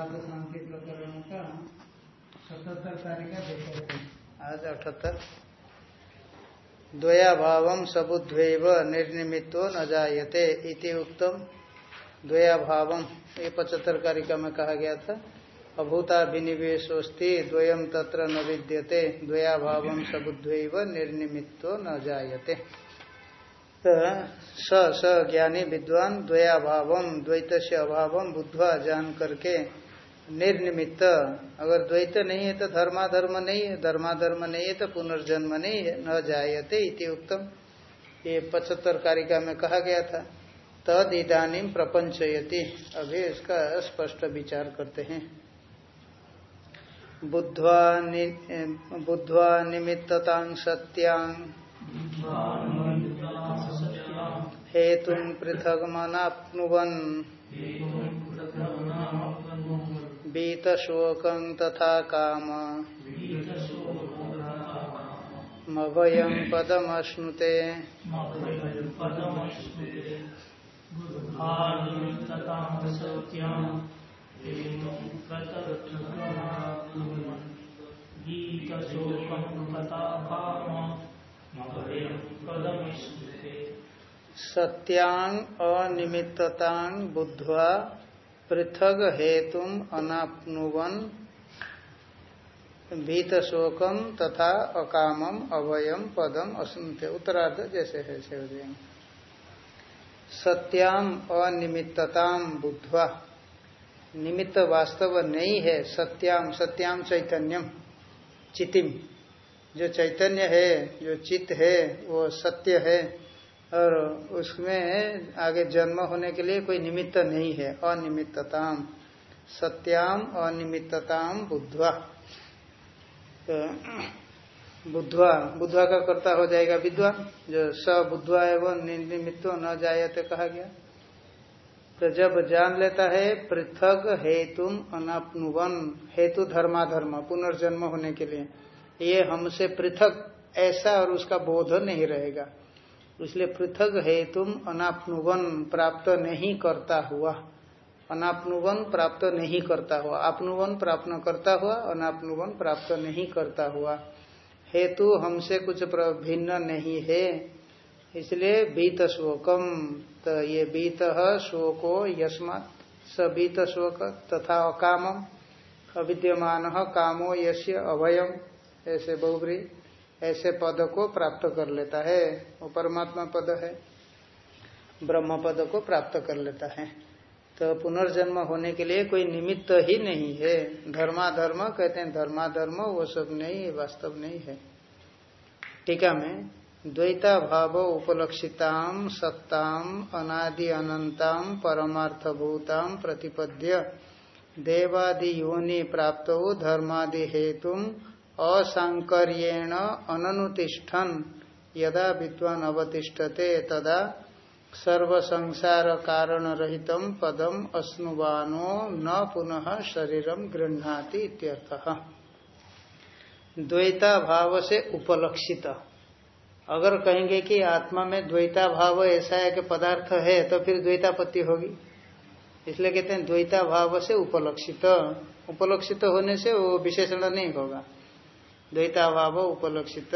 साध शांति प्रकरण का? सतहत्तर तारीख आज अठहत्तर। द्वयाभाव सबुद्वैव निर्निमित्व न जायते इति उत्तम द्वयाभाव, ये पचहत्तर कारिका में कहा गया था। अभूता विनिवेशोस्ति द्वयम तत्र न विद्यते। द्वयाभाव सबुद्वैव निर्निमित्व न जायते। तो स स ज्ञानी विद्वान द्वयाभाव द्वैत अभाव बुद्धवा जान करके निर्निमित्त। अगर द्वैत नहीं है तो धर्माधर्म नहीं है धर्माधर्म नहीं है तो पुनर्जन्म नहीं है न जायते इति उत्तम ये पचहत्तर कारिका में कहा गया था। तद इदानी प्रपंचयति। अभी इसका स्पष्ट विचार करते हैं। बुद्धवा नि, बुद्धवा निमित्तता सत्यांग हेतु पृथक मनाप्नुवन बीतशोक तथा काम। मभयं पदमश्नुते। सत्यांग अनिमित्ततांग बुद्धवा पृथक हेतु अनाप्नुवन भीत शोकम तथा अकामम अवयम पदम असुनते उत्तरार्ध जैसे है शिवदेव सत्याम अनिमित्तताम बुद्धवा। निमित्त वास्तव नहीं है, सत्याम सत्याम चैतन्यम। चितिम। जो चैतन्य है, जो चित्त है, वो सत्य है। और उसमें आगे जन्म होने के लिए कोई निमित्त नहीं है, अनिमित्तताम। सत्याम अनिमित्तताम बुद्धवा। तो बुद्धवा बुद्धवा का कर्ता हो जाएगा विद्वान जो स बुद्धवा एवं निमित्त न जाए कहा गया। तो जब जान लेता है, पृथक हेतु अनापनुवन। हेतु धर्माधर्म, पुनर्जन्म होने के लिए। ये हमसे पृथक, ऐसा और उसका बोध नहीं रहेगा। इसलिए पृथक हेतुम अनापनुवन प्राप्त नहीं करता हुआ। अनापनुवन प्राप्त नहीं करता हुआ। आपनुवन प्राप्त करता हुआ, अनापनुवन प्राप्त नहीं करता हुआ। हेतु हमसे कुछ भिन्न नहीं है। इसलिए बीत शोकम तो ये बीत शोको यस्मात। स बीत शोक तथा अकामम। अविद्यमान कामो यश्य अभयम ऐसे बहुब्री ऐसे पद को प्राप्त कर लेता है। वो परमात्मा पद है। ब्रह्म पद को प्राप्त कर लेता है। तो पुनर्जन्म होने के लिए कोई निमित्त ही नहीं है। धर्माधर्म कहते हैं, धर्माधर्म वो सब नहीं है वास्तव नहीं है। टीका में द्वैता भाव उपलक्षिताम सत्ताम अनादि अनंताम परमार्थभूताम प्रतिपद्य, देवादि योनि प्राप्त धर्मादि हेतु असांकर्येण अननुतिष्ठन। यदा विद्वान अवतिष्ठते, तदा सर्व संसार कारण रहित पदम अश्नुवानो न पुनः गृहणाति इत्यर्थः। द्वैता भाव से उपलक्षित। अगर कहेंगे कि आत्मा में द्वैता भाव ऐसा है कि पदार्थ है तो फिर द्वैतापत्ति होगी। इसलिए कहते हैं द्वैता भाव से उपलक्षित। उपलक्षित होने से वो विशेषण नहीं होगा। द्वैता भाव उपलक्षित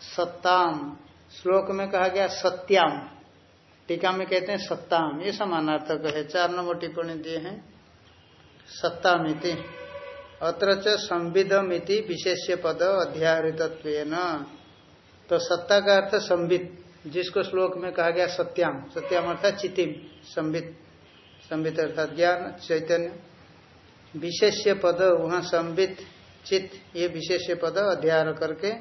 सत्ताम। श्लोक में कहा गया सत्याम। टीका में कहते हैं सत्ताम। ये समानार्थक है। चार नंबर टिप्पणी दिए हैं। सत्तामिति। अत्र संविधमिति विशेष्य पद अध्याहृतत्व तो सत्ता का अर्थ संबित जिसको श्लोक में कहा गया सत्याम। सत्याम अर्थात चितिम संबित संबित अर्थात ज्ञान, चैतन्य। विशेष्य पद, वहाँ संबित चित ये विशेष पद अध्याय करके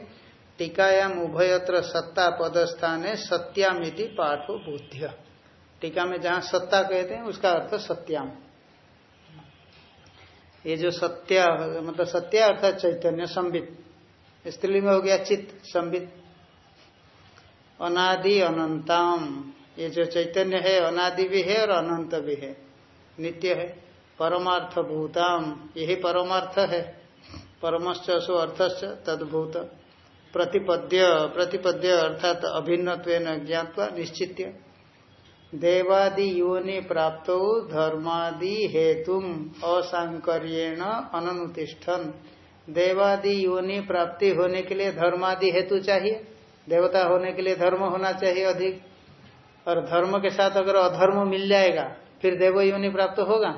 टीकायाम उभयत्र सत्ता पद स्थान सत्यामिति पाठो बुद्ध टीका में जहाँ सत्ता कहते हैं, उसका अर्थ सत्याम। ये जो सत्या मतलब सत्या अर्थात चैतन्य, संबित। स्त्रीलिंग हो गया चित्त संबित। अनादि अनंतम। ये जो चैतन्य है, अनादि भी है और अनंत भी है। नित्य है परमार्थ भूताम यही परमार्थ है। परमश्च सो अर्थश्च तदभूत। प्रतिपद्य प्रतिपद्य अर्थात अभिन्न ज्ञातवा निश्चित देवादि योनि प्राप्त धर्मादि हेतु असांकर्येण अनुतिष्ठन देवादि योनि प्राप्ति होने के लिए धर्मादि हेतु चाहिए। देवता होने के लिए धर्म होना चाहिए अधिक। और धर्म के साथ अगर अधर्म मिल जाएगा, फिर देव योनि प्राप्त होगा।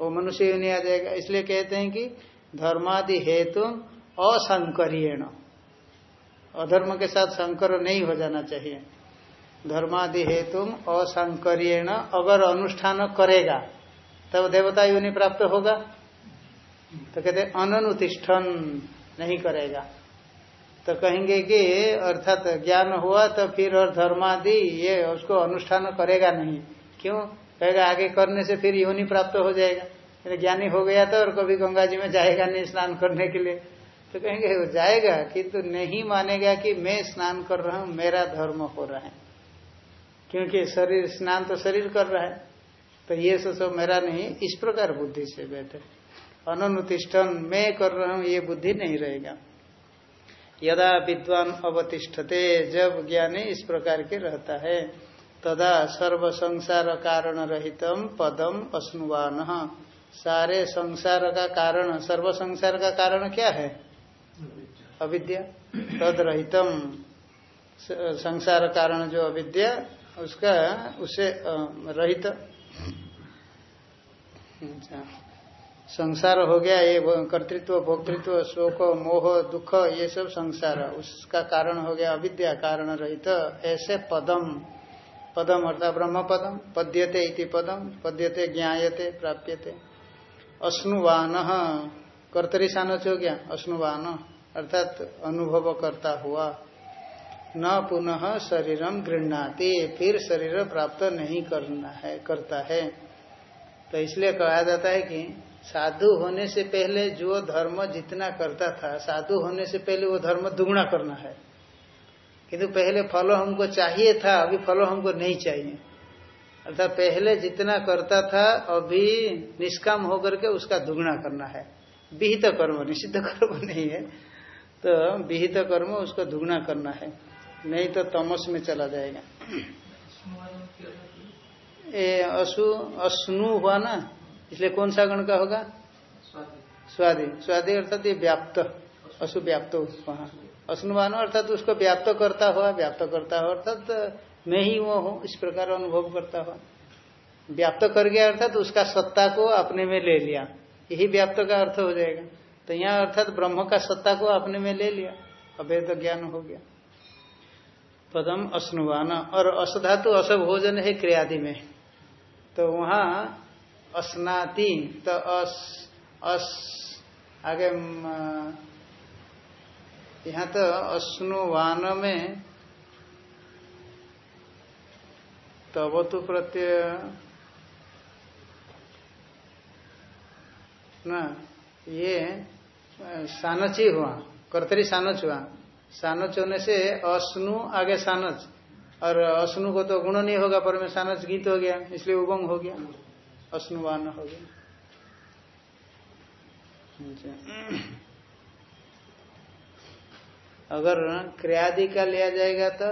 वो मनुष्य योनि आ जाएगा। इसलिए कहते हैं कि धर्मादि हेतु असंकरीण अधर्म के साथ संकर नहीं हो जाना चाहिए। धर्मादि हेतु असंकरीण अगर अनुष्ठान करेगा, तब देवता योनि प्राप्त होगा। तो कहते अनुतिष्ठन नहीं करेगा। तो कहेंगे कि, अर्थात ज्ञान हुआ तो फिर और धर्मादि, ये उसको अनुष्ठान करेगा नहीं। क्यों? कहेगा, आगे करने से फिर योनि प्राप्त हो जाएगा। ज्ञानी हो गया तो और कभी गंगा जी में जाएगा नहीं स्नान करने के लिए। तो कहेंगे, वो जाएगा किंतु तो नहीं मानेगा कि मैं स्नान कर रहा हूँ, मेरा धर्म हो रहा है। क्योंकि शरीर, स्नान तो शरीर कर रहा है। तो ये सो सब मेरा नहीं, इस प्रकार बुद्धि से बैठे। अनुतिष्ठन मैं कर रहा हूँ, ये बुद्धि नहीं रहेगा। यदा विद्वान अवतिष्ठते, जब ज्ञानी इस प्रकार के रहता है, तदा सर्व संसार कारण रहितम पदम अस्नुवान। सारे संसार का कारण सर्व संसार का कारण क्या है? अविद्या। तद रहितम संसार कारण जो अविद्या उसका उसे रहित। अच्छा। संसार हो गया ये कर्तृत्व भोक्तृत्व शोक मोह दुख ये सब संसार। उसका कारण हो गया अविद्या कारण रहित। ऐसे पदम। पदम अर्थात ब्रह्म पदम पद्यते इति पदम। पद्यते ज्ञायते प्राप्यते। अश्नुवान। कर्तरी सानच हो गया, अश्नुवान। अर्थात अनुभव करता हुआ। न पुनः शरीरम गृहणाती, फिर शरीर प्राप्त नहीं करना है, करता है। तो इसलिए कहा जाता है कि साधु होने से पहले जो धर्म जितना करता था, साधु होने से पहले वो धर्म दुगुना करना है। किंतु पहले फल हमको चाहिए था, अभी फल हमको नहीं चाहिए। अर्थात पहले जितना करता था, अभी निष्काम होकर के उसका दुगुना करना है। विहित कर्म, निषिद्ध कर्म नहीं है। तो विहित कर्म, उसको दुगुना करना है। नहीं तो तमस में चला जाएगा। ए असु अश्नु हुआ ना, इसलिए कौन सा गण का होगा? स्वादि। स्वादि अर्थात ये व्याप्त। अशु व्याप्त वहाँ असनुमान अर्थात उसको व्याप्त करता हुआ, व्याप्त करता हुआ, अर्थात मैं ही वो हूँ, इस प्रकार अनुभव करता हुआ व्याप्त कर गया अर्थात उसका सत्ता को अपने में ले लिया। यही व्याप्त का अर्थ हो जाएगा। तो यहाँ अर्थात ब्रह्म का सत्ता को अपने में ले लिया। अभेद ज्ञान हो गया। पदम अश्नुवान। और असधातु असभोजन है क्रियादि में। तो वहाँ अस्नाति तो अस अस आगे यहाँ तो अश्नुवान में तब तो प्रत्यय। ना, ये, सानच हुआ, कर्तरी सानच हुआ। सानच होने से अश्नु आगे सानच, और अश्नु को तो गुण नहीं होगा, पर में सानच गीत हो गया, इसलिए उबंग हो गया। अश्नुवान हो गया। अगर क्रियादि का लिया जाएगा तो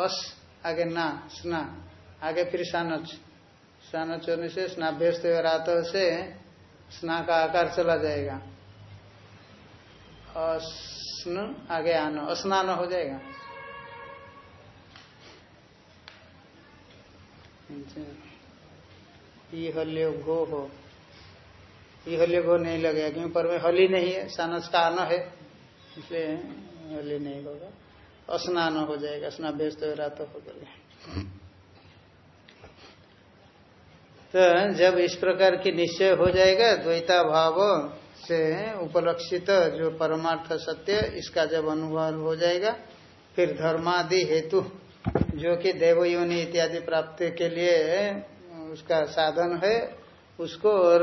अस आगे ना, स्ना। आगे फिर सानच। सानच होने से, स्नाभ्यस्त रात से, स्ना का आकार चला जाएगा। अस्न आगे आना। स्नान हो जाएगा। हल्य घो हो। हल्य घो नहीं लगेगा, क्योंकि पर में हली नहीं है सानस का आना है, इसलिए हली नहीं होगा। स्नान हो जाएगा, स्नान व्यस्त हो रहा तो हो। गया तो जब इस प्रकार की निश्चय हो जाएगा द्वैता भाव से उपलक्षित जो परमार्थ सत्य, इसका जब अनुभव हो जाएगा, फिर धर्मादि हेतु, जो कि देवयोनि इत्यादि प्राप्ति के लिए उसका साधन है, उसको और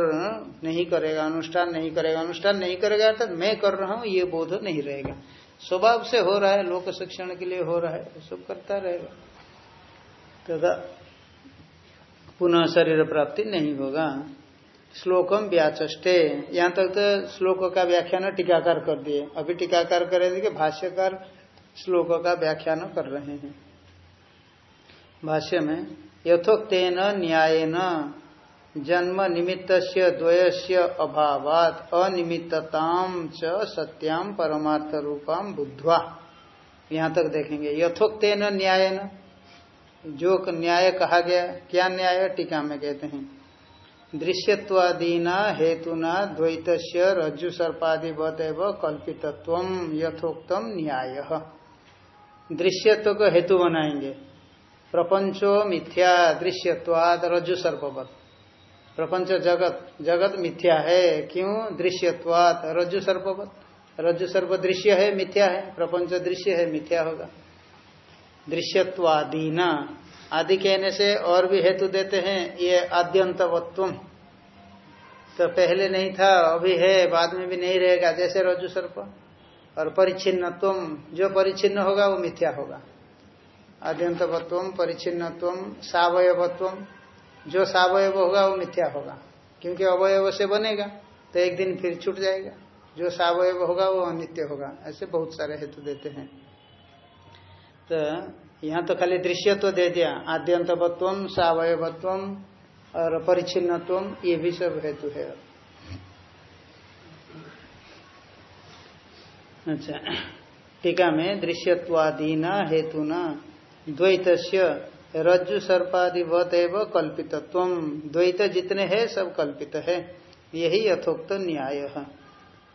नहीं करेगा, अनुष्ठान नहीं करेगा, अनुष्ठान नहीं करेगा, अर्थात मैं कर रहा हूँ, ये बोध नहीं रहेगा। स्वभाव से हो रहा है, लोक शिक्षण के लिए हो रहा है सब करता रहेगा। तथा पुनः शरीर प्राप्ति नहीं होगा। श्लोकम व्याचे यहाँ तक तो श्लोक का व्याख्यान टीकाकार कर दिए। अभी टीकाकार करेंगे भाष्यकार श्लोक का व्याख्यान कर रहे हैं। भाष्य में, यथोक्तेन न्यायन। जन्म निमित्त द्वयस्य अभावात अनिमित्तताम च सत्याम परमार्थ रूपाम बुद्धवा। यहाँ तक देखेंगे, यथोक्तेन न्यायन, जो न्याय कहा गया, क्या न्याय टीका में कहते हैं दृश्यवादीना हेतुना द्वैत रज्जु सर्पादिवत एवं कल्पितत्व यथोक्तम न्याय। दृश्यत्व को हेतु बनाएँगे, प्रपंचो मिथ्या, दृश्यत्वाद रज्जु सर्पवत प्रपंच जगत जगत मिथ्या है। क्यों? दृश्यत्वात। रज्जु सर्पवत। रज्जु सर्प दृश्य है, मिथ्या है। प्रपंच दृश्य है, मिथ्या होगा। दृश्यत्वादीना। आदि कहने से और भी हेतु देते हैं, ये आद्यंतवत्व तो पहले नहीं था, अभी है, बाद में भी नहीं रहेगा, जैसे रज्जु सर्प। और परिच्छिन्नत्व जो परिच्छिन्न होगा, वो मिथ्या होगा। आद्यंतवत्व परिच्छिन्नत्व सवयवत्व जो सवयव होगा वो मिथ्या होगा, क्योंकि अवयव से बनेगा तो एक दिन फिर छूट जाएगा। जो सवयव होगा वो अनित्य होगा, ऐसे बहुत सारे हेतु देते हैं। तो यहाँ तो खाली दृश्य तो दे दिया आद्यंतवत्व सवयवत्व और परिच्छिन्नत्व ये भी सब हेतु है। अच्छा टीका में दृश्यत्वादीना हेतुना द्वैत रज्जु सर्पादिवत एवं कल्पितत्व। द्वैत जितने हैं, सब कल्पित है। यही यथोक्त न्याय।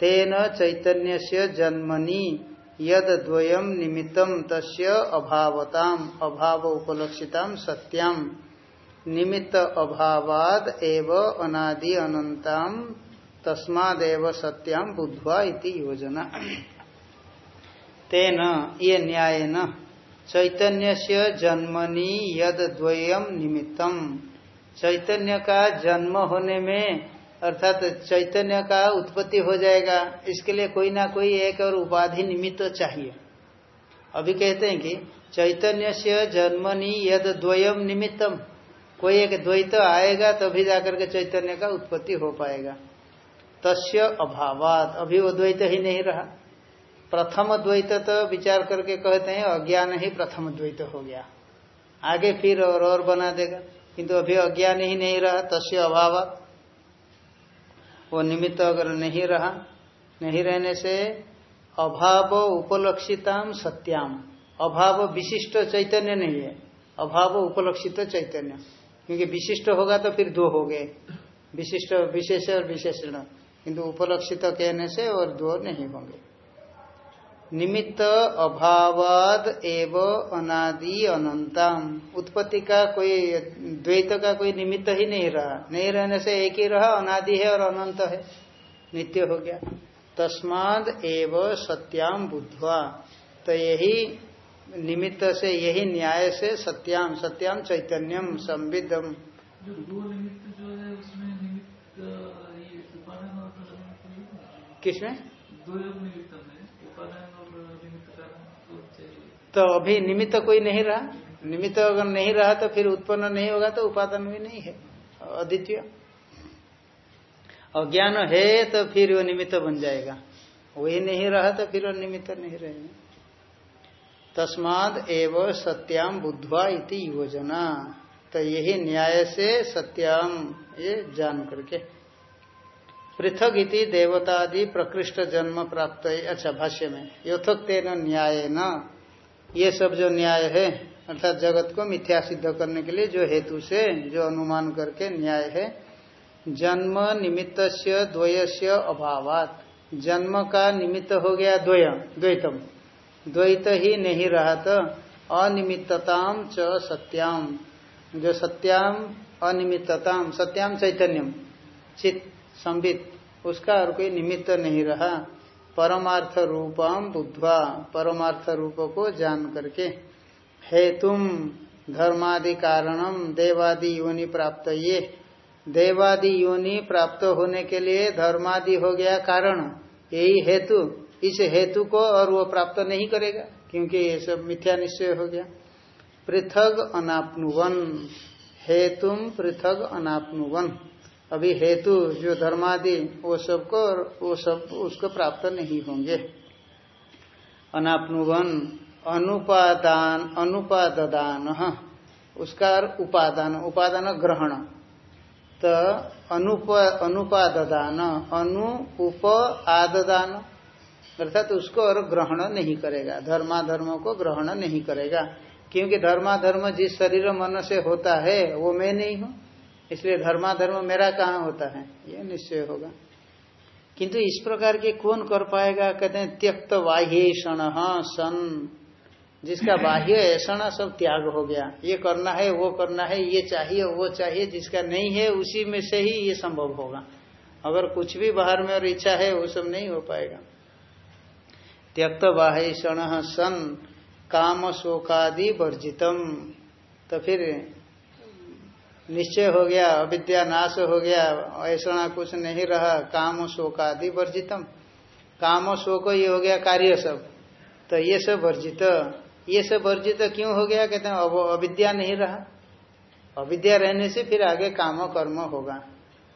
तेन चैतन्य से जन्मनि, यद द्वयम निमित्तम तस्य अभावताम, अभाव उपलक्षिता सत्याम। निमित्त अभावाद एव अनादि अनंताम तस्मादेव सत्याम बुद्धवा इति योजना। तेन, ये न्याय न चैतन्य से जन्मनि यद द्वयम निमित्तम। चैतन्य का जन्म होने में, अर्थात चैतन्य का उत्पत्ति हो जाएगा, इसके लिए कोई ना कोई एक और उपाधि निमित्त तो चाहिए। अभी कहते हैं कि चैतन्य से जन्मनी यद द्वयम निमित्तम। कोई एक द्वैत आएगा, तभी जाकर के चैतन्य का उत्पत्ति हो पाएगा। तस्य अभावात। अभी वो द्वैत ही नहीं रहा। प्रथम द्वैत तो विचार करके कहते हैं, अज्ञान ही प्रथम द्वैत हो गया। आगे फिर और और बना देगा। किंतु अभी अज्ञान ही नहीं रहा, तस्य अभाव। वो निमित्त अगर नहीं रहा, नहीं रहने से अभाव उपलक्षिताम सत्याम। अभाव विशिष्ट चैतन्य नहीं है। अभाव उपलक्षित चैतन्य। क्योंकि विशिष्ट होगा तो फिर दो हो गए। विशिष्ट विशेष और विशेषण। किंतु उपलक्षित कहने से और दो नहीं होंगे। निमित्त अभावाद एव अनादि अनंतम। उत्पत्ति का कोई द्वैत का कोई निमित्त ही नहीं रहा। नहीं रहने से एक ही रहा अनादि है और अनंत है। नित्य हो गया। तस्माद एव सत्याम बुद्धवा। तो यही निमित्त से यही न्याय से सत्याम सत्याम चैतन्यम संविदम। किसमें? तो अभी निमित्त कोई नहीं रहा। निमित्त अगर नहीं रहा तो फिर उत्पन्न नहीं होगा तो उपादान भी नहीं है, अद्वितीय। अज्ञान है तो फिर वो निमित्त बन जाएगा। वही नहीं रहा तो फिर वो निमित्त नहीं रहेगा। तस्माद एव सत्याम बुद्धवा इति योजना। तो यही न्याय से सत्याम ये जान करके। पृथक इति देवतादि प्रकृष्ट जन्म प्राप्त। अच्छा भाष्य में। यथोक्तेन न्याय न ये सब जो न्याय है, अर्थात जगत को मिथ्या सिद्ध करने के लिए जो हेतु से, जो अनुमान करके न्याय है, जन्म निमित्त द्वयस्य अभावात। जन्म का निमित्त हो गया द्वय, द्वैतम। द्वैत ही नहीं रहा तो अनिमित्तताम च सत्याम। जो सत्याम, अनिमित्तताम, सत्याम चैतन्यम, चित, संबित, उसका और कोई निमित्त नहीं रहा। परमार्थ रूपम बुद्धवा परमार्थ रूप को जान करके। हे तुम धर्मादि कारणम देवादि योनि प्राप्त ये देवादि योनि प्राप्त होने के लिए धर्मादि हो गया कारण। यही हेतु। इस हेतु को और वो प्राप्त नहीं करेगा, क्योंकि ये सब मिथ्या निश्चय हो गया। पृथक अनापनुवन। हेतुम पृथक अनापनुवन। अभी हेतु, जो धर्मादि, वो सबको वो सब, उसको प्राप्त नहीं होंगे। अनापनुवन अनुपादान अनुपादान उसका उपादान उपादान ग्रहण। तो अनुप अनुपादान अनु, उप, आददान, अर्थात तो उसको और ग्रहण नहीं करेगा। धर्माधर्म को ग्रहण नहीं करेगा, क्योंकि धर्माधर्म जिस शरीर मन से होता है, वो मैं नहीं हूँ। इसलिए धर्माधर्म मेरा कहाँ होता है? ये निश्चय होगा। किंतु इस प्रकार के कौन कर पाएगा? कहते हैं, त्यक्त बाह्य सन। जिसका बाह्य ऐसा सब त्याग हो गया। ये करना है, वो करना है, ये चाहिए, वो चाहिए, जिसका नहीं है, उसी में से ही ये संभव होगा। अगर कुछ भी बाहर में और इच्छा है, वो सब नहीं हो पाएगा। त्यक्त बाह्य सन। काम शोकादि वर्जितम। तो फिर निश्चय हो गया, अविद्या नाश हो गया, ऐसा कुछ नहीं रहा, काम शोकादि वर्जितम। काम शोक ये हो गया कार्य सब। तो ये सब वर्जित। ये सब वर्जित क्यों हो गया? कहते हैं अविद्या नहीं रहा। अविद्या रहने से फिर आगे काम कर्म होगा।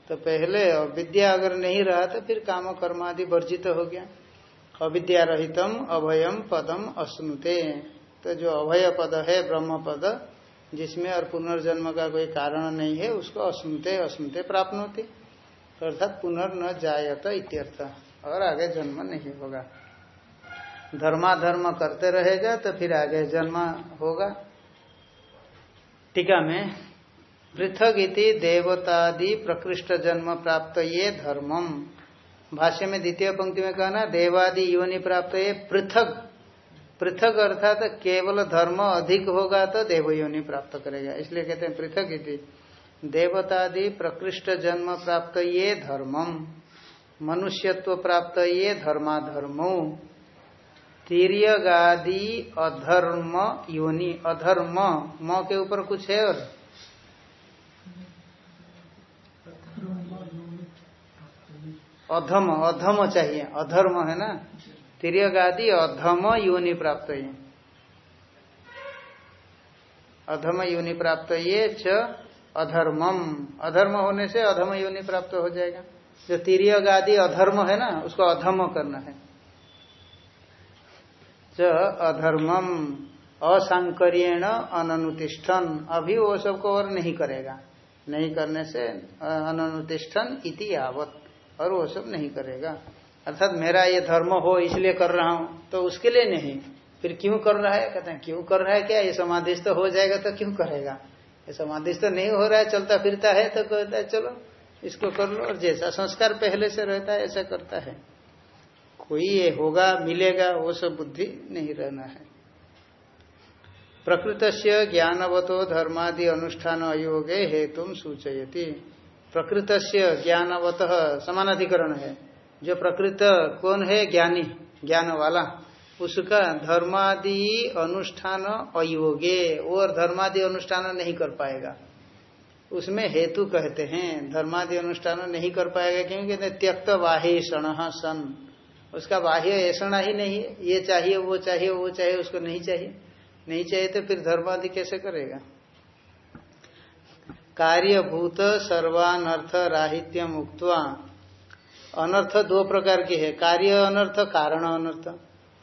तो पहले अविद्या अगर नहीं रहा तो फिर काम कर्म आदि वर्जित हो गया। अविद्या रहितम, अभयम पदम अश्नुते। तो जो अभय पद है, ब्रह्म पद जिसमें और पुनर्जन्म का कोई कारण नहीं है, उसको अश्नुते अश्नुते प्राप्त होती। अर्थात पुनर्न जायत इत्यर्थ, और आगे जन्म नहीं होगा। धर्माधर्म करते रहेगा तो फिर आगे जन्म होगा। टीका में, पृथक इति देवतादि प्रकृष्ट जन्म प्राप्त ये धर्मम। भाष्य में द्वितीय पंक्ति में कहना, देवादि योनि प्राप्त ये पृथक पृथक अर्थात केवल धर्म अधिक होगा तो देव योनि प्राप्त करेगा। इसलिए कहते हैं पृथक इति। देवतादि प्रकृष्ट जन्म प्राप्त ये धर्मम। मनुष्यत्व प्राप्त ये धर्माधर्मो। तिर्यगादि अधर्म योनि। अधर्म, म के ऊपर कुछ है और? अधम अधम चाहिए। अधर्म है ना? तिर्यगादि अधम योनि प्राप्त अधम योनि प्राप्त ये च अधर्मम। अधर्म होने से अधम योनि प्राप्त हो जाएगा। जो तिर्यगादि अधर्म है ना, उसको अधम करना है। च अधर्मम, असांकर्यण अननुतिष्ठन। अभी वो सबको और नहीं करेगा। नहीं करने से अननुतिष्ठन इति आवत और वो सब नहीं करेगा। अर्थात मेरा ये धर्म हो, इसलिए कर रहा हूँ तो उसके लिए नहीं। फिर क्यों कर रहा है? कहते हैं, क्यों कर रहा है क्या? ये समाधिस्थ तो हो जाएगा तो क्यों करेगा? ये समाधिस्थ तो नहीं हो रहा है, चलता फिरता है तो कहता है, चलो, इसको कर लो। और जैसा संस्कार पहले से रहता है, ऐसा करता है। कोई ये होगा, मिलेगा, वो सब बुद्धि नहीं रहना है। प्रकृत से ज्ञानवतो धर्मादि अनुष्ठान अयोगे हेतु सूचयती। प्रकृत से ज्ञानवत समानाधिकरण है। जो प्रकृत कौन है? ज्ञानी। ज्ञान वाला। उसका धर्मादि अनुष्ठान अयोगे। और धर्मादि अनुष्ठान नहीं कर पाएगा। उसमें हेतु कहते हैं। धर्मादि अनुष्ठान नहीं कर पाएगा क्योंकि त्यक्त वाहेषण सन। उसका बाह्य ऐसा ही नहीं है। ये चाहिए, वो चाहिए वो चाहिए, उसको नहीं चाहिए। नहीं चाहिए तो फिर धर्मादि कैसे करेगा? कार्यभूत सर्वानर्थ राहित्य मुक्तवा अनर्थ दो प्रकार के है। कार्य अनर्थ कारण अनर्थ।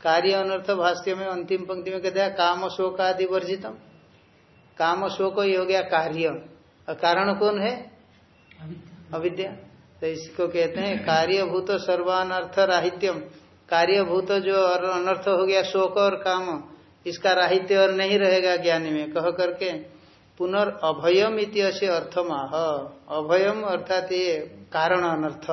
कार्य अनर्थ भाष्य में अंतिम पंक्ति में कहते हैं काम शोक आदि वर्जितम। काम शोक ही हो गया कार्य। और कारण कौन है? अविद्या। तो इसको कहते हैं कार्यभूत सर्वानर्थ राहित्यम। कार्यभूत जो अनर्थ हो गया शोक और काम इसका राहित्य और नहीं रहेगा ज्ञानी में। कह करके पुनर्भयम इतिहास अर्थमाह। अभयम अर्थात ये कारण अनर्थ।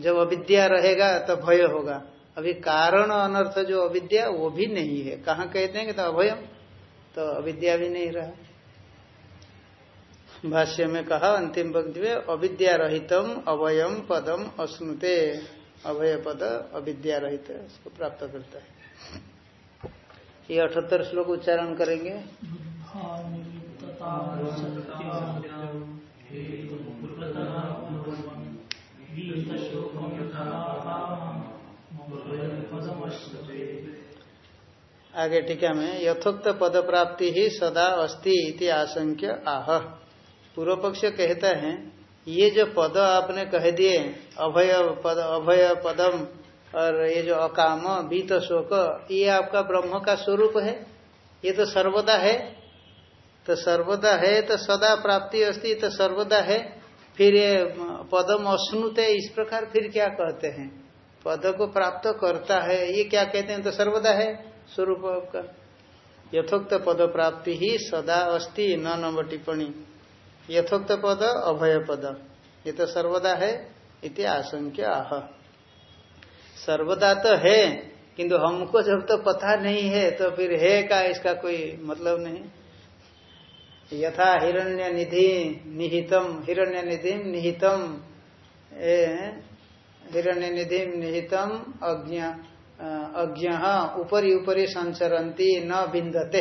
जब अविद्या रहेगा तो भय होगा। अभी कारण अनर्थ जो अविद्या, वो भी नहीं है। कहाँ कहते हैं कि तो अभयम? तो अविद्या भी नहीं रहा। भाष्य में कहा, अंतिम पंक्ति में, अविद्या रहितम अवयम पदम अस्नुते अभय पद अविद्या रहित उसको प्राप्त करता है। ये अठहत्तर श्लोक उच्चारण करेंगे। आगे टीका में, यथोक्त पद प्राप्ति ही सदा अस्ति इति आशंक्य आह। पूर्व पक्ष कहता है, ये जो पद आपने कह दिए, अभय पद, अभय पदम, और ये जो अकाम, बीत शोक, ये आपका ब्रह्म का स्वरूप है? ये तो सर्वदा है। तो सर्वदा है तो सदा प्राप्ति अस्ति तो सर्वदा है। फिर ये पदम अश्नुते इस प्रकार फिर क्या कहते हैं? पद को प्राप्त करता है, ये क्या कहते हैं? तो सर्वदा है स्वरूप का यथोक्त पद प्राप्ति ही सदा अस्ति, न नंबर टिप्पणी। यथोक्त पद, अभय पद। ये तो सर्वदा है इति आशंक्य आह। सर्वदा तो है, किंतु हमको जब तो पता नहीं है तो फिर है का इसका कोई मतलब नहीं। यथा हिरण्य निधि निहितम हिरण्य निधि निहितम हिरण्य निधि निहितम, अज्ञ अज्ञ ऊपरी ऊपरी संचरंती न बिंदते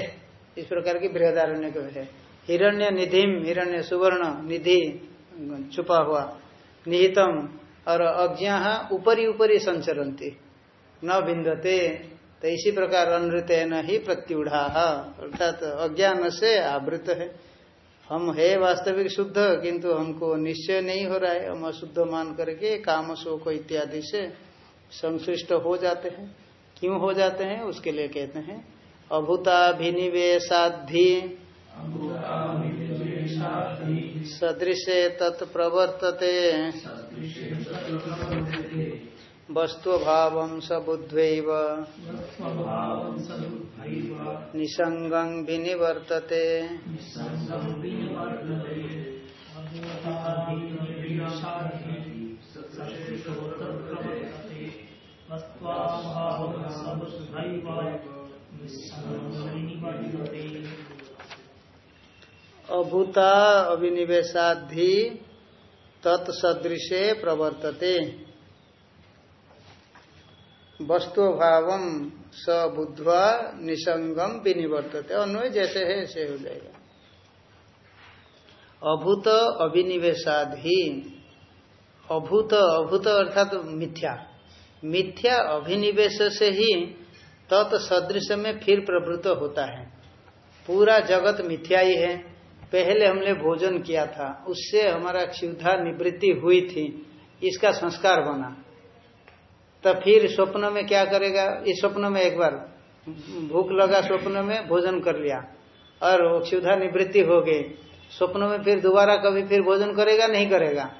इस प्रकार की बृहदारण्य को है हिरण्य निधिम हिरण्य सुवर्ण निधि, छुपा हुआ। निहितम, और अज्ञ ऊपरी ऊपरी संचरंती न बिंदते तो इसी प्रकार अनृतन ही प्रत्युढ़ा। अर्थात तो अज्ञान से आवृत है। हम है वास्तविक शुद्ध किंतु हमको निश्चय नहीं हो रहा है। हम अशुद्ध मान करके काम शोक इत्यादि से संश्लिष्ट हो जाते हैं। क्यों हो जाते हैं? उसके लिए कहते हैं अभूताभिनिवेशाधि सदृश तत्प्रवर्तते। वस्तुभाव सबुद्वैव निसंगं विनिवर्तते। अभूता अभिनिवेशाधि तत्सदृशे प्रवर्तते। वस्तु भाव स बुद्धवा निसंगम विनिवर्तते। अन्वय जैसे है, ऐसे हो जाएगा। अभूत अभिनिवेशाधि अभूत अभूत अर्थात मिथ्या। मिथ्या अभिनिवेश से ही तत्सदृश में फिर प्रवृत्त होता है। पूरा जगत मिथ्या ही है। पहले हमने भोजन किया था, उससे हमारा क्षुधा निवृत्ति हुई थी। इसका संस्कार बना। तो फिर स्वप्न में क्या करेगा? इस स्वप्न में एक बार भूख लगा स्वप्न में, भोजन कर लिया। और क्षुधा निवृत्ति हो गई। स्वप्न में फिर दोबारा कभी फिर भोजन करेगा? नहीं करेगा।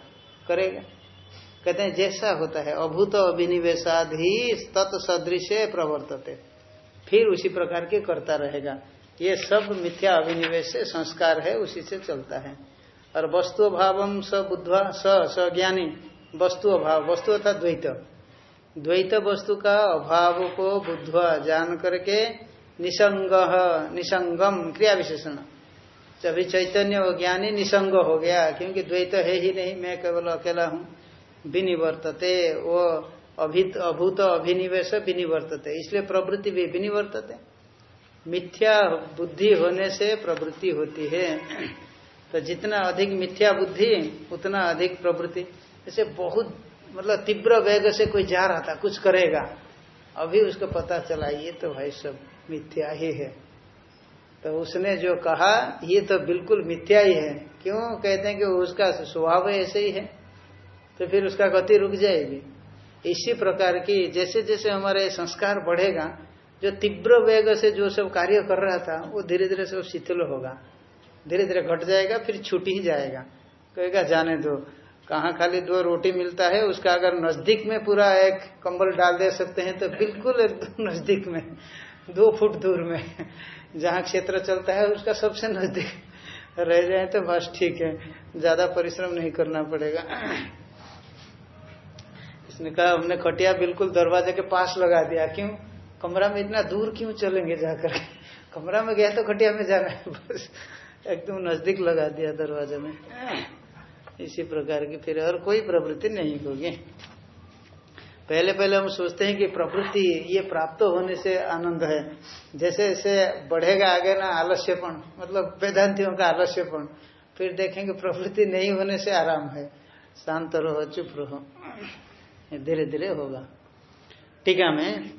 करेगा। कहते हैं, जैसा होता है, अभूत अभिनिवेशाधि तत्सदृश प्रवर्तते। फिर उसी प्रकार के करता रहेगा। ये सब मिथ्या अभिनिवेश से संस्कार है, उसी से चलता है। और वस्तु अभाव स बुद्धवा, स सज्ञानी वस्तु अभाव, वस्तु अर्थात द्वैत। द्वैत वस्तु का अभाव को बुद्धवा जान करके निसंग निसंगम क्रिया विशेषण। अभी चैतन्य और ज्ञानी निसंग हो गया, क्योंकि द्वैत है ही नहीं, मैं केवल अकेला हूँ, विनिवर्तते, वो अभित, अभूत अभिनिवेश विनिवर्तते, इसलिए प्रवृत्ति भी विनिवर्तते। मिथ्या बुद्धि होने से प्रवृत्ति होती है। तो जितना अधिक मिथ्या बुद्धि, उतना अधिक प्रवृत्ति। जैसे बहुत मतलब तीव्र वेग से कोई जा रहा था, कुछ करेगा। अभी उसको पता चला, ये तो भाई सब मिथ्या ही है। तो उसने जो कहा, ये तो बिल्कुल मिथ्या ही है। क्यों? कहते हैं कि उसका स्वभाव ऐसे ही है तो फिर उसका गति रुक जाएगी। इसी प्रकार की जैसे जैसे हमारे संस्कार बढ़ेगा, जो तीव्र वेग से जो सब कार्य कर रहा था, वो धीरे धीरे सब शिथिल होगा। धीरे धीरे घट जाएगा, फिर छूट ही जाएगा। कहेगा, जाने दो। कहाँ खाली दो रोटी मिलता है, उसका अगर नज़दीक में पूरा एक कंबल डाल दे सकते हैं तो बिल्कुल एकदम नज़दीक में, दो फुट दूर में, जहाँ क्षेत्र चलता है, उसका सबसे नज़दीक रह जाए तो बस ठीक है, ज़्यादा परिश्रम नहीं करना पड़ेगा। इसने कहा, हमने खटिया बिल्कुल दरवाजे के पास लगा दिया, क्यों? कमरा में इतना दूर क्यों चलेंगे जाकर? कमरा में गया तो खटिया में जाना है, बस, एकदम नज़दीक लगा दिया दरवाजे में। इसी प्रकार की फिर और कोई प्रवृत्ति नहीं होगी। पहले पहले हम सोचते हैं कि प्रवृत्ति ये प्राप्त होने से आनंद है। जैसे जैसे बढ़ेगा आगे ना आलस्यपण मतलब वेदांतियों का आलस्यपण फिर देखेंगे प्रवृत्ति नहीं होने से आराम है। शांत रहो, चुप रहो। धीरे धीरे होगा। टीका में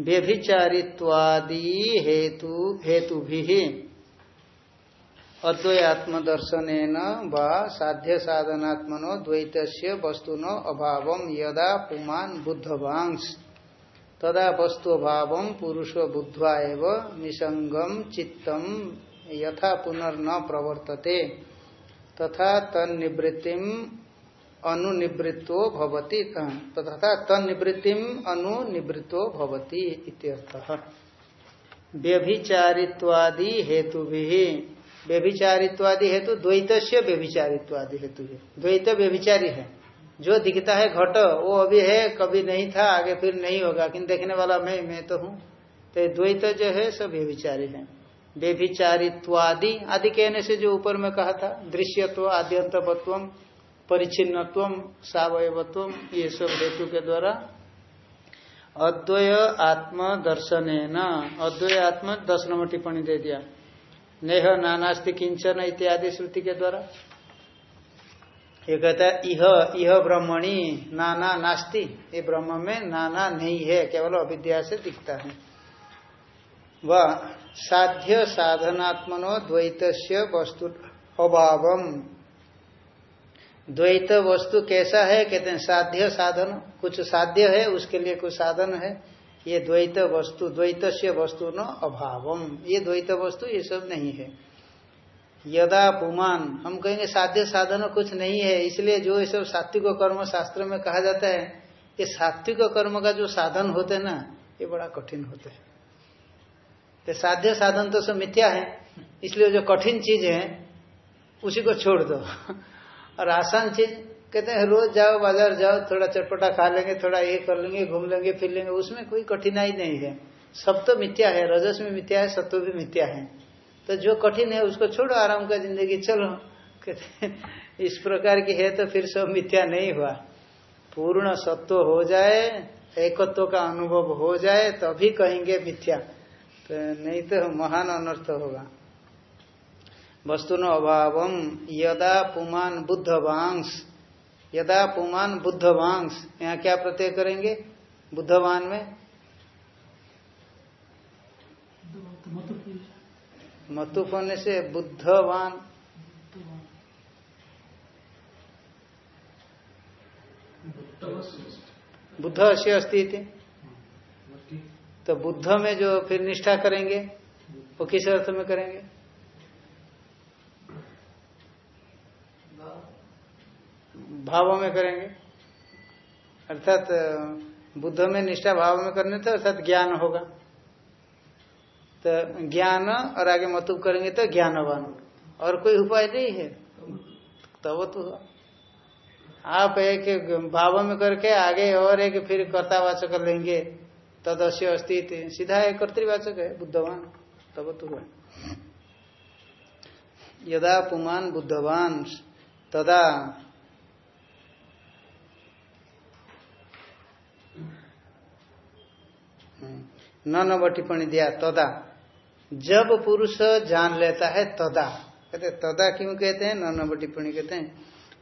व्यभिचारित्वादि हेतु हेतु भी अद्वैत्म दर्शन व साध्य साधनात्मनो द्वैत वस्तुनो अभाव यदा पुमान बुद्धवांश। तदा वस्तु अभाव पुरुष बुद्धवा एव निसंगम चित्तम यथा पुनर्न प्रवर्तते। तथा तन्निवृत्तिम अनुनिवृत्तो भवति तथा तन्निवृत्तिम अनुनिवृत्तो भवति इत्यर्थः। व्यभिचारित्वादि हेतु व्यभिचारित्वादि हेतु द्वैत से व्यभिचारित्वादि हेतु है। द्वैत व्यभिचारी है। जो दिखता है घट, वो अभी है, कभी नहीं था, आगे फिर नहीं होगा। किन देखने वाला मैं मैं तो हूँ। तो द्वैत जो है, सब व्यभिचारी है। व्यभिचारित्वादि आदि कहने से जो ऊपर में कहा था, दृश्यत्व आद्यंतवत्व परिचिन्नत्व सवयवत्व ये सब हेतु के द्वारा अद्वय आत्म दर्शन न अद्वय आत्म दस नंबर टिप्पणी दे दिया। नेह नानास्ति किंचन इत्यादि श्रुति के द्वारा। ये कहता है, इह इह ब्रह्मणी, नाना नास्ति। ये ब्रह्म में नाना नहीं है, केवल अविद्या से दिखता है। वह साध्य साधनात्मनो द्वैत वस्तु अभाव द्वैत वस्तु कैसा है? कहते हैं, साध्य साधन। कुछ साध्य है, उसके लिए कुछ साधन है। ये द्वैत वस्तु द्वैत से वस्तु न अभावम। ये द्वैत वस्तु, ये सब नहीं है। यदा पुमान, हम कहेंगे साध्य साधन कुछ नहीं है, इसलिए जो ये सब सात्विक कर्म शास्त्र में कहा जाता है, ये सात्विक कर्म का जो साधन होते हैं ना, ये बड़ा कठिन होते हैं। तो साध्य साधन तो सब मिथ्या है, इसलिए जो कठिन चीज़ है, उसी को छोड़ दो। और आसान चीज़ कहते हैं, रोज जाओ, बाज़ार जाओ, थोड़ा चटपटा खा लेंगे, थोड़ा ये कर लेंगे, घूम लेंगे, फिर लेंगे, उसमें कोई कठिनाई नहीं है। सब तो मिथ्या है, रजस में मिथ्या है, सत्व भी मिथ्या है। तो जो कठिन है, उसको छोड़ो, आराम का ज़िंदगी, चलो। कहते इस प्रकार की है तो फिर सब मिथ्या नहीं हुआ। पूर्ण सत्व हो जाए, एकत्व का अनुभव हो जाए, तभी तो कहेंगे मिथ्या। तो नहीं तो महान अनर्थ होगा। वस्तु अभाव, यदा पुमान बुद्धवांश यदा पुमान बुद्धवांश यहाँ क्या प्रत्यय करेंगे? बुद्धवान में? मतु होने से बुद्धवान। बुद्ध अश्य अस्थिति तो बुद्ध में जो फिर निष्ठा करेंगे, वो किस अर्थ में करेंगे? भाव में करेंगे। अर्थात, बुद्ध में निष्ठा भाव में करने तो अर्थात ज्ञान होगा। तो ज्ञान और आगे मतुब करेंगे तो ज्ञानवान और कोई उपाय नहीं है। तब तो आप एक भाव में करके आगे और एक फिर कर्तावाचक लेंगे। तदस्य अस्तित्व। सीधा एक कर्तवाचक है, बुद्धवान। तब तो हुआ। यदा पुमान बुद्धवान, तदा न नव टिप्पणी दिया, तदा। जब पुरुष जान लेता है, तदा। कहते तदा क्यों कहते हैं? न नव टिप्पणी कहते हैं।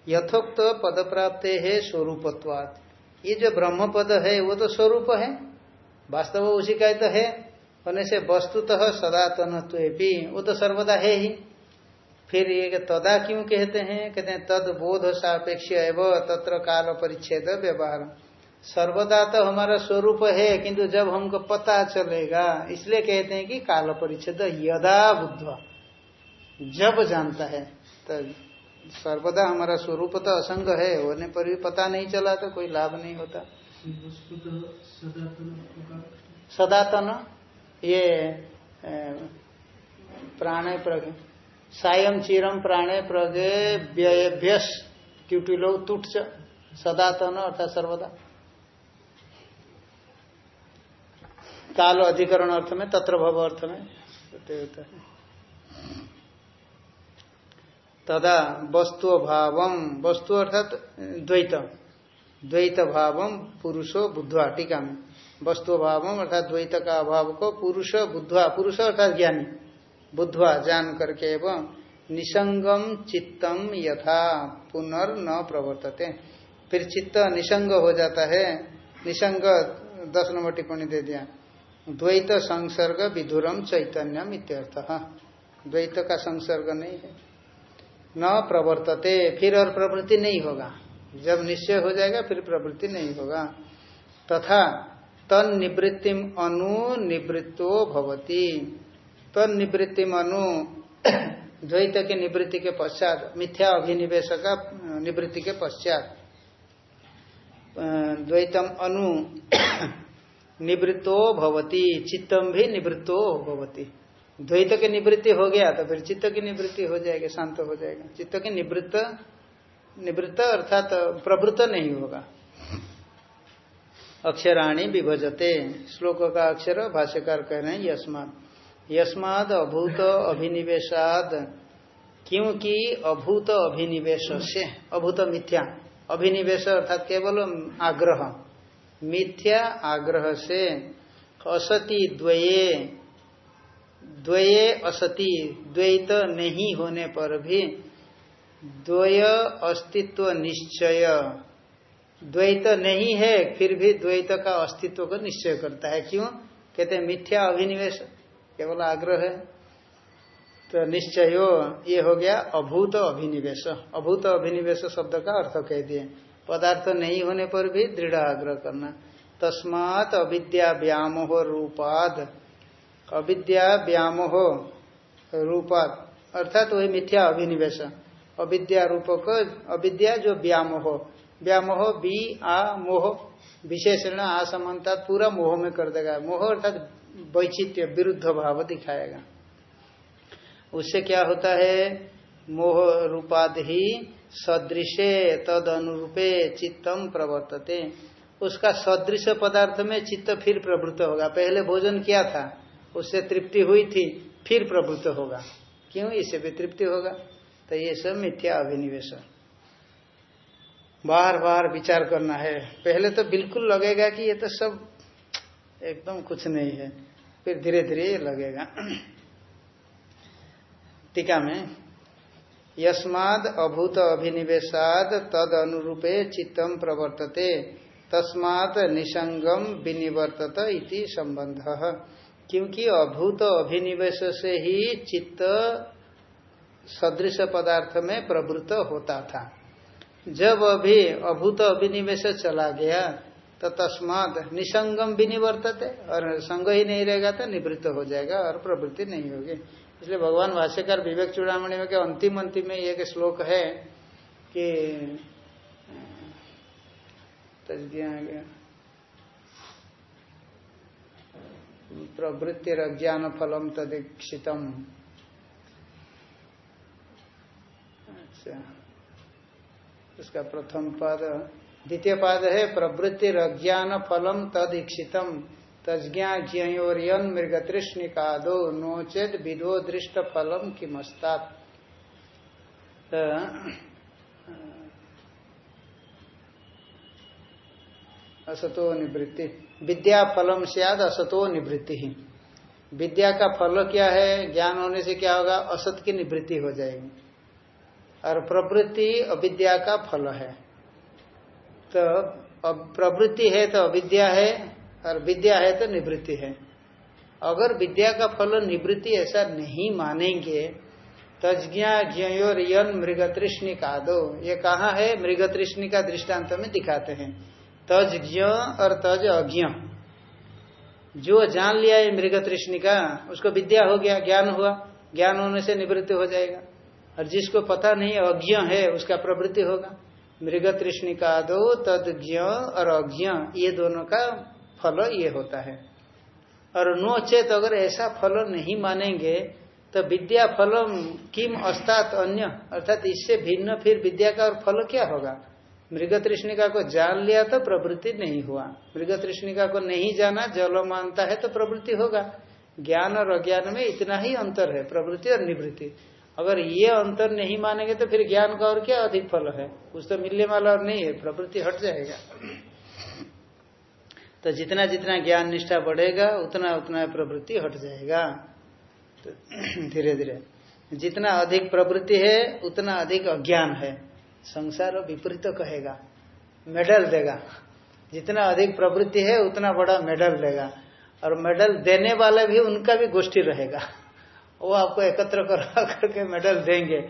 यथोक्त पद प्राप्त है स्वरूपत्वाद ये जो ब्रह्म पद है, वो तो स्वरूप है। वास्तव उसी का तो है। होने से वस्तुतः सदातन भी वो तो सर्वदा है ही। फिर ये तदा क्यों कहते हैं? कहते हैं तद बोध सापेक्ष एवं, तत्र काल परिच्छेद व्यवहार सर्वदा तो हमारा स्वरूप है, किंतु जब हमको पता चलेगा, इसलिए कहते हैं कि काल परिच्छेद यदा बुद्ध जब जानता है तो सर्वदा हमारा स्वरूप तो असंग है, होने पर भी पता नहीं चला तो कोई लाभ नहीं होता। सदातन, ये प्राणे प्रगे सायम चीरम प्राणे प्रगे व्ययभ्यस ट्यूटिलो तुट सदातन अर्थात सर्वदा। काल अधिकरण अर्थ में, तत्र भव अर्थ में तदा वस्तु भावम वस्तु अर्थात द्वैत द्वैत भावम पुरुषो बुद्धवा टीका में वस्तु भावम अर्थात द्वैत का अभाव को पुरुष बुद्धवा, पुरुष अर्थात ज्ञानी, बुद्धवा, जान करके एवं निसंगम चित्तम यथा पुनर् न प्रवर्तते। फिर चित्त निसंग हो जाता है, निसंग दस नंबर टिप्पणी दे दिया। द्वैत संसर्ग विधुरम चैतन्यम इत्यर्थ। द्वैत का संसर्ग नहीं है। न प्रवर्तते, फिर और प्रवृत्ति नहीं होगा। जब निश्चय हो जाएगा, फिर प्रवृत्ति नहीं होगा। तथा तन निवृत्तिम अनु निवृत्तो भवती। तन निवृत्तिम अनु द्वैत के निवृत्ति के पश्चात, मिथ्या अभिनिवेश का निवृत्ति के पश्चात। द्वैतम अनु निवृत्तो भवती चित्तम भी निवृत्तो भवती। द्वैत की निवृत्ति हो गया तो फिर चित्त की निवृत्ति हो जाएगी, शांत हो जाएगा। चित्त की निवृत्त निवृत्त अर्थात प्रवृत्त नहीं होगा। अक्षराणी विभजते, श्लोक का अक्षर भाष्यकार कह रहे हैं यस्माद यस्माद अभूत अभिनिवेशाद, क्योंकि अभूत अभिनिवेश अभूत मिथ्या। अभिनिवेश अर्थात केवल आग्रह। मिथ्या आग्रह से असति द्वये द्वये असति, द्वैत नहीं होने पर भी द्वय अस्तित्व निश्चय। द्वैत नहीं है, फिर भी द्वैत का अस्तित्व को निश्चय करता है। क्यों? कहते हैं, मिथ्या अभिनिवेश केवल आग्रह है। तो निश्चय ये हो गया अभूत अभिनिवेश। अभूत अभिनिवेश शब्द का अर्थ कह दिए। पदार्थ नहीं होने पर भी दृढ़ आग्रह करना। तस्मात अविद्या व्यामोह रूपाद। अविद्या व्यामोह रूपाद। अर्थात वही मिथ्या अभिनिवेश अविद्या रूपक, अविद्या जो व्यामोह। व्यामोह बी, आ, मोह। विशेषण आसमता पूरा मोह में कर देगा। मोह अर्थात वैचित्य विरुद्ध भाव दिखाएगा। उससे क्या होता है? मोह रूपाद ही सदृशे तद अनुरूपे चित्तम प्रवर्तते। उसका सदृश पदार्थ में चित्त फिर प्रवृत्त होगा। पहले भोजन किया था, उससे तृप्ति हुई थी, फिर प्रवृत्त होगा। क्यों? इससे भी तृप्ति होगा। तो ये सब मिथ्या अभिनिवेश। बार बार विचार करना है। पहले तो बिल्कुल लगेगा कि ये तो सब एकदम कुछ नहीं है। फिर धीरे धीरे लगेगा। टीका में यस्माद अभूत अभिनिवेशाद तद अनुरूपे चित्तम प्रवर्तते। तस्मात निसंगम विनिवर्तत इति संबंध क्योंकि अभूत अभिनिवेश से ही चित्त सदृश पदार्थ में प्रवृत्त होता था। जब अभी अभूत अभिनिवेश चला गया तो तस्मात निसंगम विनिवर्तते, और संग ही नहीं रहेगा तो निवृत्त हो जाएगा, और प्रवृत्ति नहीं होगी। इसलिए भगवान भाष्यकार विवेक चूड़ामणि में के अंतिम अंतिम में एक श्लोक है कि प्रवृत्ति ज्ञान फलम तदीक्षितम। अच्छा। उसका प्रथम पद, द्वितीय पद है प्रवृत्ति अज्ञान फलम तदीक्षितम। तज्ञा ज्ञोरियन मृग तृष्णिकादो नोचेत विदो दृष्ट फलम किमस्ता असतो निवृत्ति। विद्या फलम सियाद, असतो निवृत्ति। ही विद्या का फल क्या है, ज्ञान होने से क्या होगा? असत की निवृत्ति हो जाएगी। और प्रवृत्ति अविद्या का फल है। तो प्रवृत्ति है तो अविद्या है और विद्या है तो निवृत्ति है। अगर विद्या का फल निवृत्ति ऐसा नहीं मानेंगे तज्ञा ज्ञोर यन मृग तृष्णि का दो। ये कहा है? मृग तृष्णि का दृष्टांत में दिखाते हैं। तज ज्ञ और तज अज्ञ। जो जान लिया है मृग तृष्णि का, उसको विद्या हो गया, ज्ञान हुआ, ज्ञान होने से निवृत्ति हो जाएगा। और जिसको पता नहीं अज्ञ है, उसका प्रवृत्ति होगा। मृग तृष्णि का दो तद ज्ञ और अज्ञ, ये दोनों का फल ये होता है। और नो चेत अगर ऐसा फल नहीं मानेंगे तो विद्या फलम किम अस्तात अन्य? अर्थात इससे भिन्न फिर विद्या का और फल क्या होगा? मृग तृष्णिका को जान लिया तो प्रवृत्ति नहीं हुआ। मृग तृष्णिका को नहीं जाना, जल मानता है तो प्रवृत्ति होगा। ज्ञान और अज्ञान में इतना ही अंतर है, प्रवृत्ति और निवृत्ति। अगर ये अंतर नहीं मानेंगे तो फिर ज्ञान का और क्या अधिक फल है? कुछ तो मिलने वाला और नहीं है, प्रवृत्ति हट जाएगा। तो जितना जितना ज्ञान निष्ठा बढ़ेगा, उतना उतना प्रवृत्ति हट जाएगा। तो धीरे धीरे। जितना अधिक प्रवृत्ति है, उतना अधिक अज्ञान है। संसार विपरीत तो कहेगा, मेडल देगा। जितना अधिक प्रवृत्ति है, उतना बड़ा मेडल देगा। और मेडल देने वाले भी उनका भी गोष्ठी रहेगा। वो आपको एकत्र करा करके मेडल देंगे।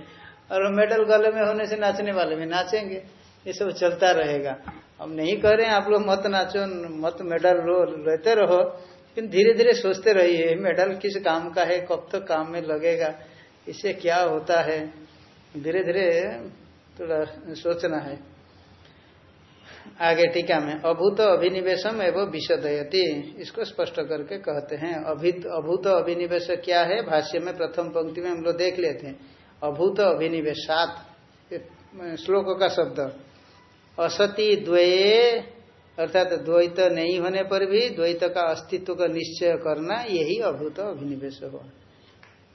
और मेडल गले में होने से नाचने वाले भी नाचेंगे। ये सब चलता रहेगा। हम नहीं कह रहे हैं, आप लोग मत नाचो, मत मेडल लो लेते रहो। लेकिन धीरे धीरे सोचते रहिए मेडल किस काम का है, कब तक तो काम में लगेगा, इससे क्या होता है? धीरे धीरे थोड़ा सोचना है। आगे टीका में, अभूत अभिनिवेशम एवं विशदयती। इसको स्पष्ट करके कहते हैं, अभित, अभूत अभिनिवेश क्या है? भाष्य में प्रथम पंक्ति में हम लोग देख लेते हैं। अभूत अभिनिवेशात। श्लोक का शब्द। असति द्वये, अर्थात द्वैत नहीं होने पर भी द्वैत का अस्तित्व का निश्चय करना यही अभूत अभिनिवेश हो।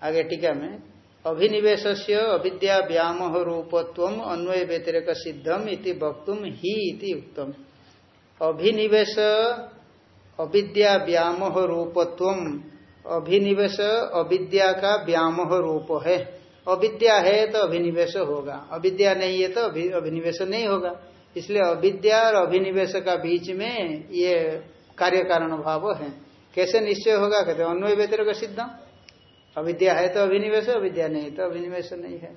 आगे टीका में अभिनिवेश अविद्या व्याम रूपत्व अन्वय व्यतिरक सिद्धम इति वक्तुम ही इति उत्तम अभिनिवेश अविद्या व्याम रूपत्व अभिनिवेश अविद्या का व्याम रूप है। अविद्या है तो अभिनिवेश होगा। अविद्या नहीं है तो अभिनिवेश नहीं होगा। इसलिए अविद्या और अभिनिवेश का बीच में ये कार्य कारण भाव है। कैसे निश्चय होगा? कहते अन्वय व्यतिरिक सिद्धम अविद्या है तो अभिनिवेश अविद्या नहीं तो अभिनिवेश नहीं है।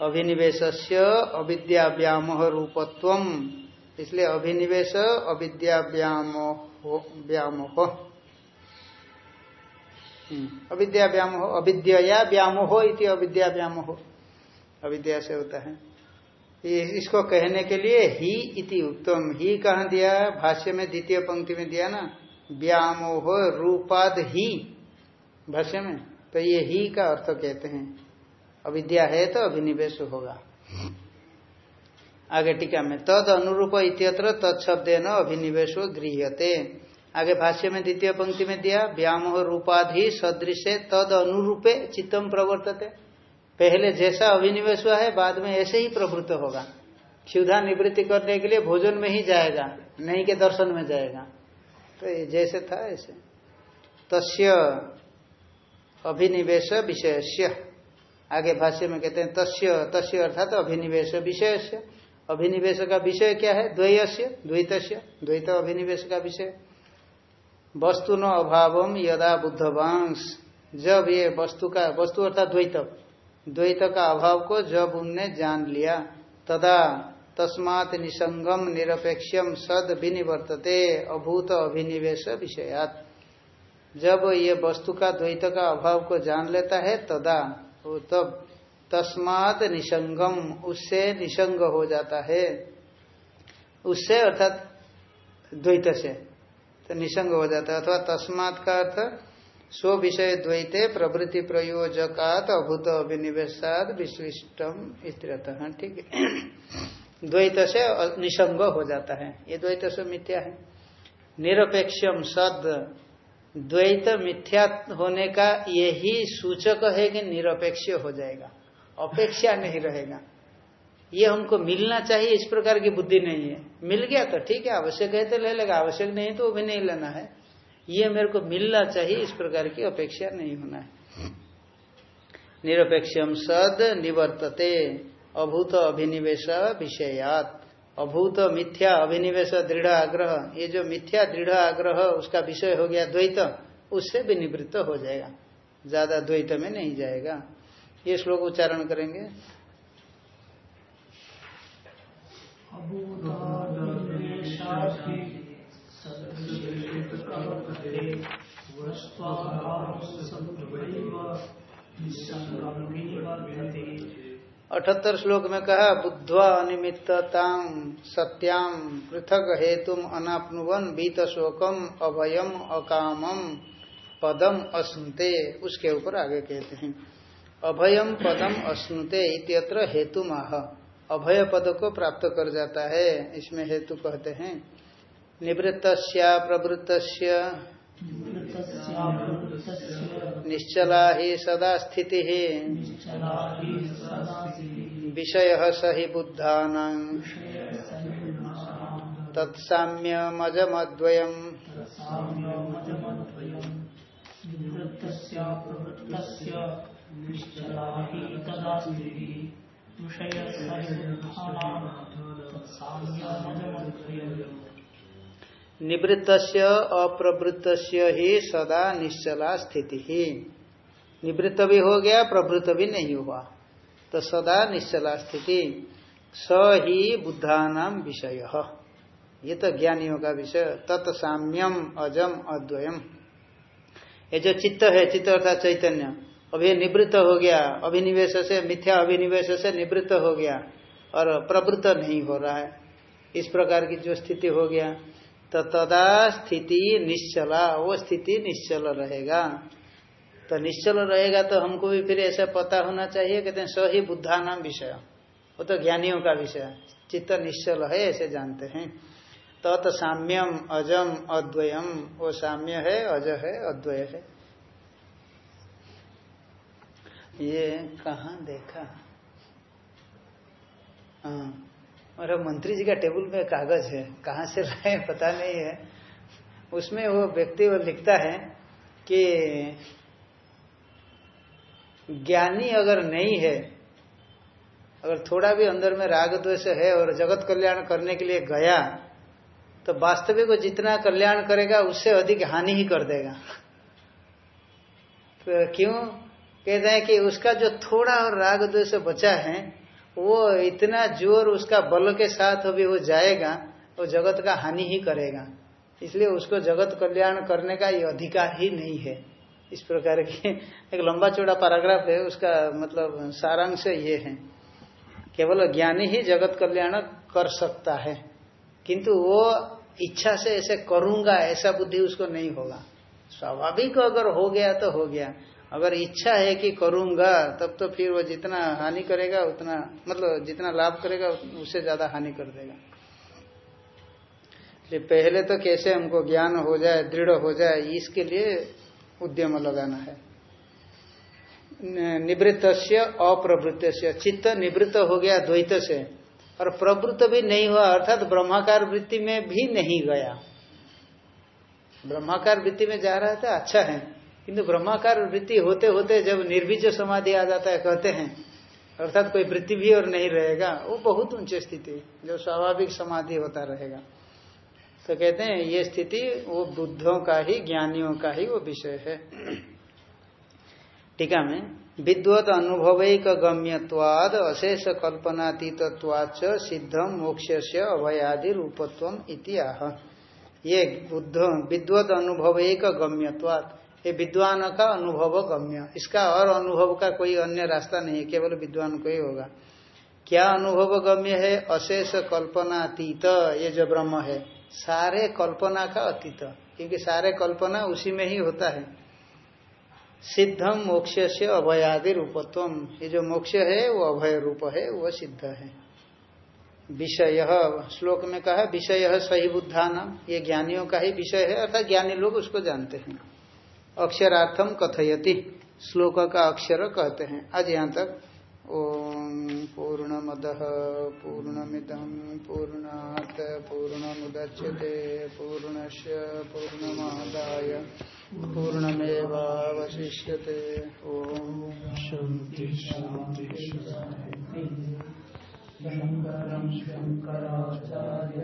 अभिनिवेश से अविद्या व्यामोह रूपत्व इसलिए अभिनिवेश अविद्या व्यामोह। हम्म, अविद्या व्यामोह इति अविद्या व्यामोह अविद्या से होता है। इसको कहने के लिए ही इति उत्तम। ही कहा दिया? भाष्य में, द्वितीय पंक्ति में दिया ना? व्यामोह रूपाद ही। भाष्य में? तो ये ही का अर्थ कहते हैं। अविद्या है तो अभिनिवेश होगा। आगे टीका में, तद अनुरूप इत्यत्र तत्शब्द न अभिनिवेशो गृहते आगे भाष्य में, द्वितीय पंक्ति में दिया, व्यामोह रूपाधि सदृश तद अनुरूपे चित्तम प्रवर्तते। पहले जैसा अभिनिवेश हुआ है, बाद में ऐसे ही प्रवृत्त होगा। क्षुधा निवृत्ति करने के लिए भोजन में ही जाएगा, नहीं के दर्शन में जाएगा। तो जैसे था, ऐसे। तस्य अभिनिवेश विषय आगे भाष्य में कहते हैं, तस्य तस्य अर्थात अभिनिवेश विषय अभिनिवेश का विषय क्या है? द्वैस्य द्वैत द्वैत अभिनिवेश का विषय। वस्तु न अभाव यदा बुद्धवांश जब ये वस्तु का, वस्तु अर्थात द्वैत द्वैत का अभाव को जब उनने जान लिया, तदा तस्मात निसंगम निरपेक्षम सद विनिवर्तते अभूत अभिनिवेश विषयात। जब ये वस्तु का द्वैत का अभाव को जान लेता है, तदा वो तब तस्मात निसंगम उससे निसंग हो जाता है। उससे अर्थात द्वैत से तो निसंग हो जाता है, अथवा तस्मात का अर्थ स्व विषय द्वैते प्रवृत्ति प्रयोजकात अभूत अभिनिवेशाद विशिष्टम स्थिरता ठीक। है द्वैत से निसंग हो जाता है। ये द्वैत से मिथ्या है। निरपेक्षम सद द्वैत मिथ्या होने का यही सूचक है कि निरपेक्ष हो जाएगा। अपेक्षा नहीं रहेगा। ये हमको मिलना चाहिए, इस प्रकार की बुद्धि नहीं है। मिल गया तो ठीक है, आवश्यक है तो ले लेगा, आवश्यक नहीं तो वो भी नहीं लेना है। ये मेरे को मिलना चाहिए, इस प्रकार की अपेक्षा नहीं होना है। निरपेक्षम सद निवर्तते, अभूत अभिनिवेश विषयात। अभूत मिथ्या अभिनिवेश दृढ़ आग्रह, ये जो मिथ्या दृढ़ आग्रह, उसका विषय हो गया द्वैत, उससे भी निवृत्त हो जाएगा। ज़्यादा द्वैत में नहीं जाएगा। ये श्लोक उच्चारण करेंगे। अठहत्तर श्लोक में कहा, बुद्धवा अनिमित्तता सत्याम पृथक हेतु अनापनुवन बीत शोकम अभयम अकामम पदम असुनते उसके ऊपर आगे कहते हैं। अभयम पदम असुनते इत्यत्र हेतु माह अभय पद को प्राप्त कर जाता है, इसमें हेतु कहते हैं। निवृत्त प्रवृत्त निश्चला ही सदा स्थिति। विषय स ही बुद्धा तत्साम्यमजमद्वयम्। निवृत्त अप्रवृत्त ही सदा निश्चला स्थिति। ही निवृत्त भी हो गया, प्रवृत्त भी नहीं हुआ। तो सदा निश्चला स्थिति। स ही बुद्धानाम विषय। ये तो ज्ञानियों का विषय। तत्साम्यम अजम अद्वयम ये जो चित्त है, चित्त अर्थात चैतन्य। अभी निवृत्त हो गया, अभिनिवेश से, मिथ्या अभिनिवेश से निवृत्त हो गया और प्रवृत्त नहीं हो रहा है। इस प्रकार की जो स्थिति हो गया। तो तदा स्थिति निश्चला, वो स्थिति निश्चल रहेगा। तो निश्चल रहेगा तो हमको भी फिर ऐसा पता होना चाहिए, कहते हैं सही बुद्धा नाम विषय। वो तो ज्ञानियों का विषय। चित्त निश्चल है, ऐसे जानते हैं। तत् तो साम्यम अजम अद्वयम, वो साम्य है, अज है, अद्वय है। ये कहा देखा? हाँ। मंत्री जी का टेबल में कागज़ है, कहाँ से लाए पता नहीं है। उसमें वो व्यक्ति वो लिखता है कि ज्ञानी अगर नहीं है, अगर थोड़ा भी अंदर में राग द्वेष है और जगत कल्याण करने के लिए गया तो वास्तविक जितना कल्याण करेगा, उससे अधिक हानि ही कर देगा। तो क्यों? कहते हैं कि उसका जो थोड़ा और राग द्वेष बचा है वो इतना ज़ोर उसका बल के साथ अभी वो जाएगा, वो जगत का हानि ही करेगा। इसलिए उसको जगत कल्याण करने का ये अधिकार ही नहीं है। इस प्रकार की एक लंबा चौड़ा पैराग्राफ है, उसका मतलब सारांश ये है। केवल ज्ञानी ही जगत कल्याण कर सकता है, किंतु वो इच्छा से ऐसे करूँगा, ऐसा बुद्धि उसको नहीं होगा। स्वाभाविक अगर हो गया तो हो गया अगर इच्छा है कि करूँगा, तब तो फिर वो जितना हानि करेगा, उतना मतलब जितना लाभ करेगा, उससे ज़्यादा हानि कर देगा। पहले तो कैसे हमको ज्ञान हो जाए, दृढ़ हो जाए, इसके लिए उद्यम लगाना है। निवृत्त से अप्रवृत्त से चित्त निवृत्त हो गया द्वैत से, और प्रवृत्त भी नहीं हुआ, अर्थात ब्रह्माकार वृत्ति में भी नहीं गया। ब्रह्माकार वृत्ति में जा रहा था अच्छा है। किंतु ब्रह्माकार वृत्ति होते होते जब निर्विज समाधि आ जाता है, कहते हैं, अर्थात कोई वृत्ति भी और नहीं रहेगा, वो बहुत ऊँचे स्थिति, जो स्वाभाविक समाधि होता रहेगा। तो कहते हैं, ये स्थिति वो बुद्धों का ही, ज्ञानियों का ही वो विषय है। टीका में, विद्वत अनुभवैक गम्यवाद अशेष कल्पनातीतवाच सिद्धम मोक्ष से अभयादि रूपत्व इतिहा ये बुद्ध, विद्वत अनुभवैक गम्यवाद ये विद्वान का अनुभव गम्य। इसका और अनुभव का कोई अन्य रास्ता नहीं है, केवल विद्वान को ही होगा। क्या अनुभव गम्य है? अशेष कल्पनातीत, ये जो ब्रह्म है। सारे कल्पना का अतीत, क्योंकि सारे कल्पना उसी में ही होता है। सिद्धम मोक्ष से अभयादि रूपत्व। ये जो मोक्ष है, वो अभय रूप है, वो सिद्ध है। विषय, श्लोक में कहा, विषय सही बुद्धान। ये ज्ञानियों का ही विषय है, अर्थात ज्ञानी लोग उसको जानते हैं। अक्षरार्थम कथयति। श्लोक का अक्षर कहते हैं। आज यहाँ तक। ओम पूर्णमद पूर्णमिदम पूर्णात पूर्णमुदच्यते। पूर्णश पूर्णमादाय पूर्णमेवावशिष्यते। ओम शांति शांति शंकरं शंकराचार्य